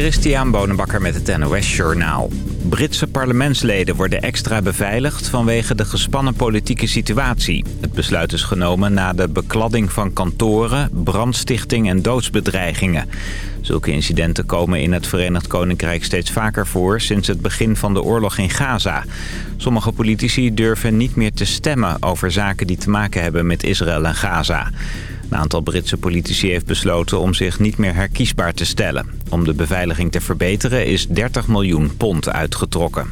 Christian Bonenbakker met het NOS Journaal. Britse parlementsleden worden extra beveiligd vanwege de gespannen politieke situatie. Het besluit is genomen na de bekladding van kantoren, brandstichting en doodsbedreigingen. Zulke incidenten komen in het Verenigd Koninkrijk steeds vaker voor sinds het begin van de oorlog in Gaza. Sommige politici durven niet meer te stemmen over zaken die te maken hebben met Israël en Gaza. Een aantal Britse politici heeft besloten om zich niet meer herkiesbaar te stellen. Om de beveiliging te verbeteren is 30 miljoen pond uitgetrokken.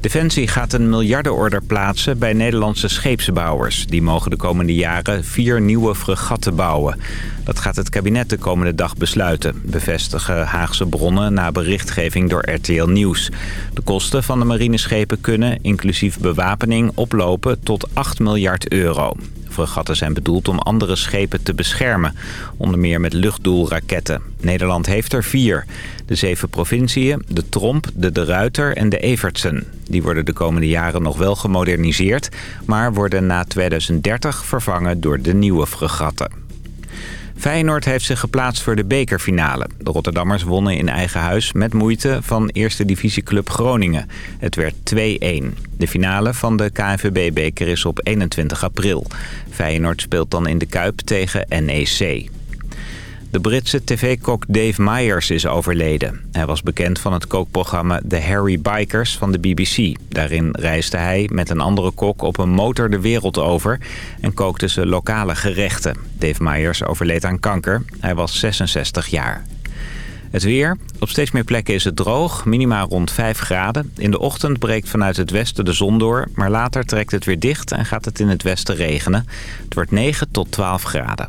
Defensie gaat een miljardenorder plaatsen bij Nederlandse scheepsbouwers. Die mogen de komende jaren vier nieuwe fregatten bouwen. Dat gaat het kabinet de komende dag besluiten, bevestigen Haagse bronnen na berichtgeving door RTL Nieuws. De kosten van de marineschepen kunnen, inclusief bewapening, oplopen tot 8 miljard euro. Fregatten zijn bedoeld om andere schepen te beschermen. Onder meer met luchtdoelraketten. Nederland heeft er vier. De zeven provinciën, de Tromp, de De Ruiter en de Evertsen. Die worden de komende jaren nog wel gemoderniseerd... maar worden na 2030 vervangen door de nieuwe fregatten. Feyenoord heeft zich geplaatst voor de bekerfinale. De Rotterdammers wonnen in eigen huis met moeite van eerste divisieclub Groningen. Het werd 2-1. De finale van de KNVB-beker is op 21 april. Feyenoord speelt dan in de Kuip tegen NEC. De Britse tv-kok Dave Myers is overleden. Hij was bekend van het kookprogramma The Harry Bikers van de BBC. Daarin reisde hij met een andere kok op een motor de wereld over... en kookte ze lokale gerechten. Dave Myers overleed aan kanker. Hij was 66 jaar. Het weer. Op steeds meer plekken is het droog, minimaal rond 5 graden. In de ochtend breekt vanuit het westen de zon door... maar later trekt het weer dicht en gaat het in het westen regenen. Het wordt 9 tot 12 graden.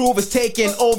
groove is taking over.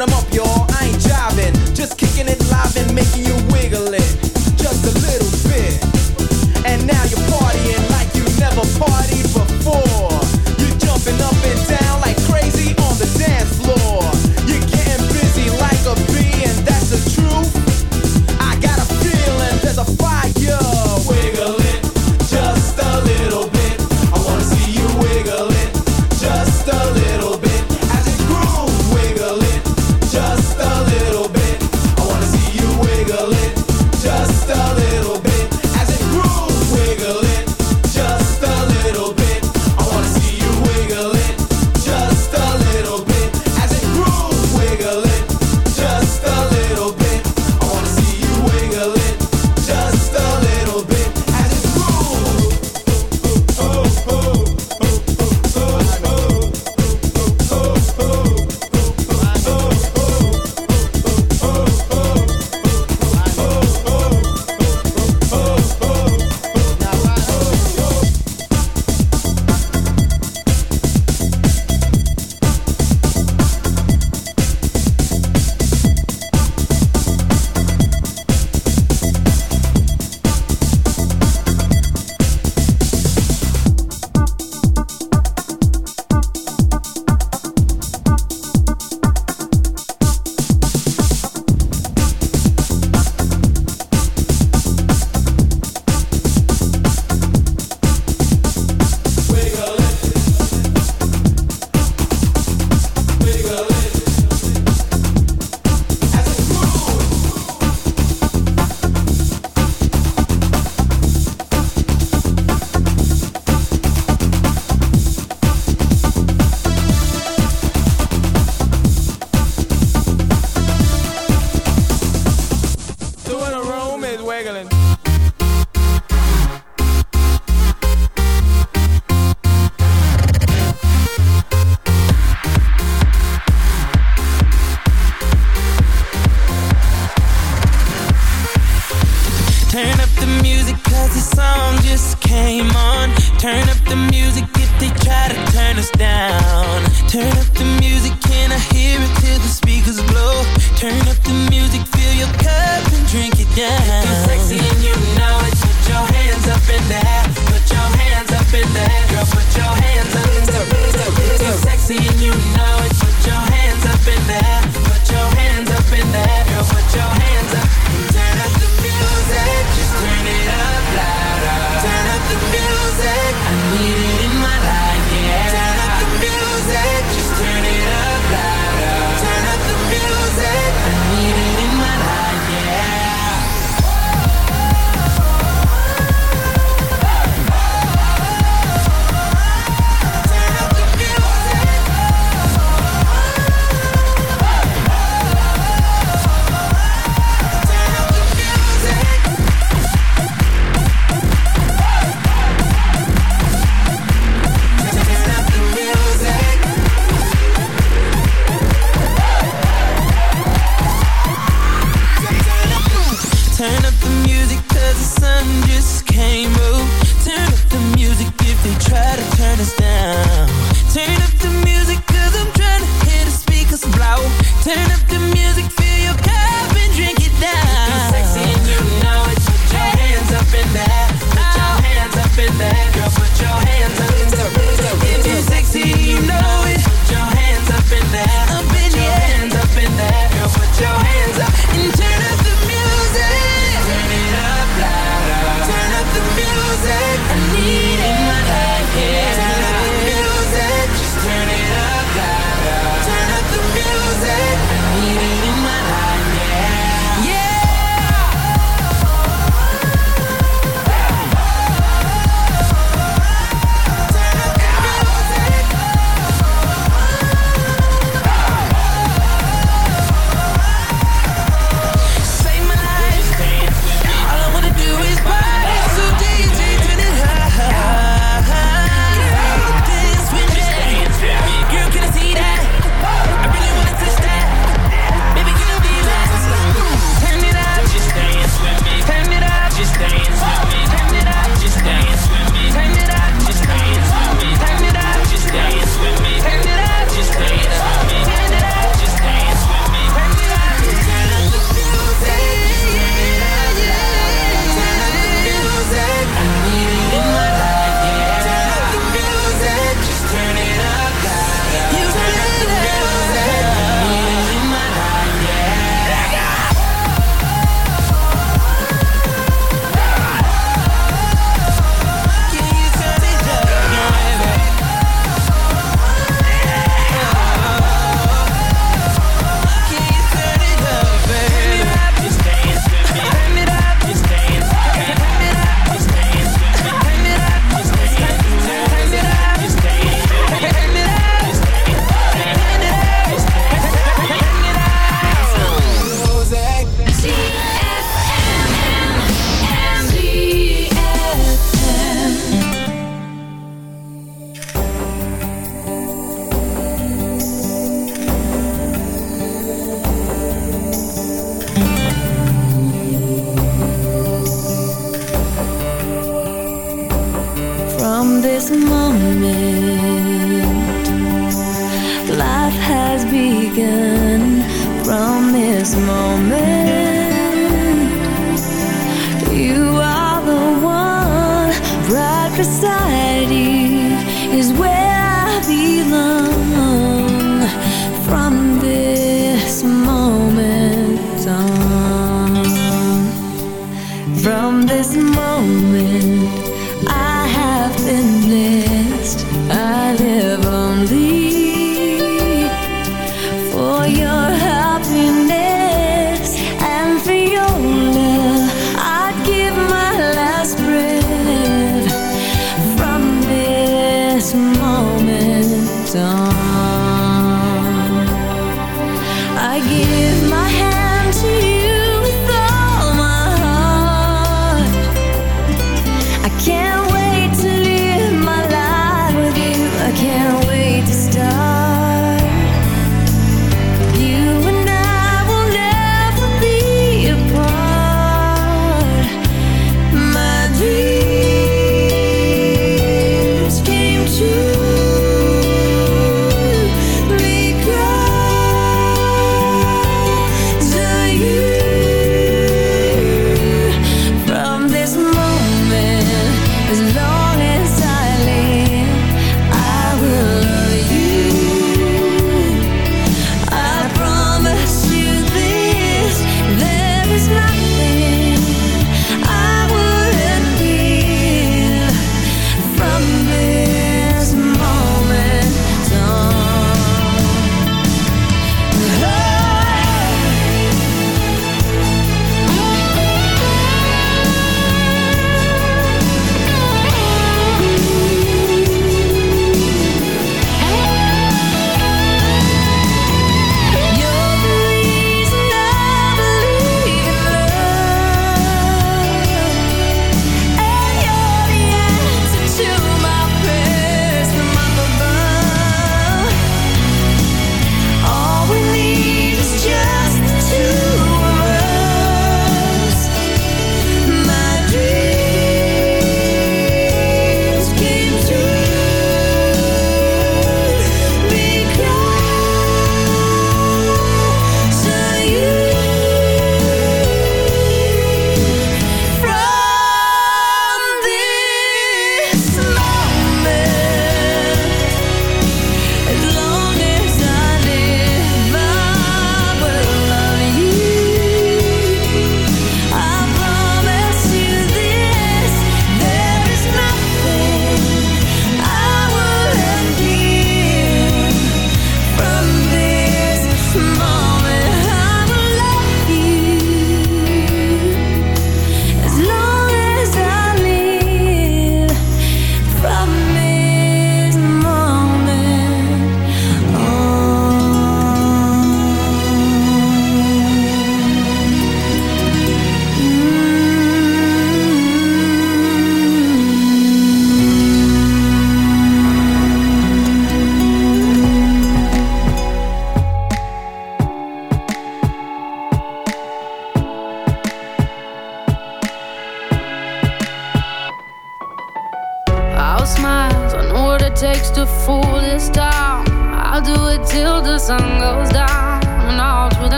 I'm up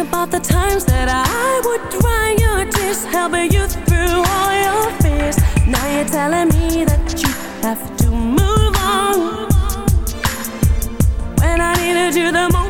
about the times that I would dry your tears, helping you through all your fears. Now you're telling me that you have to move on. When I needed you the most,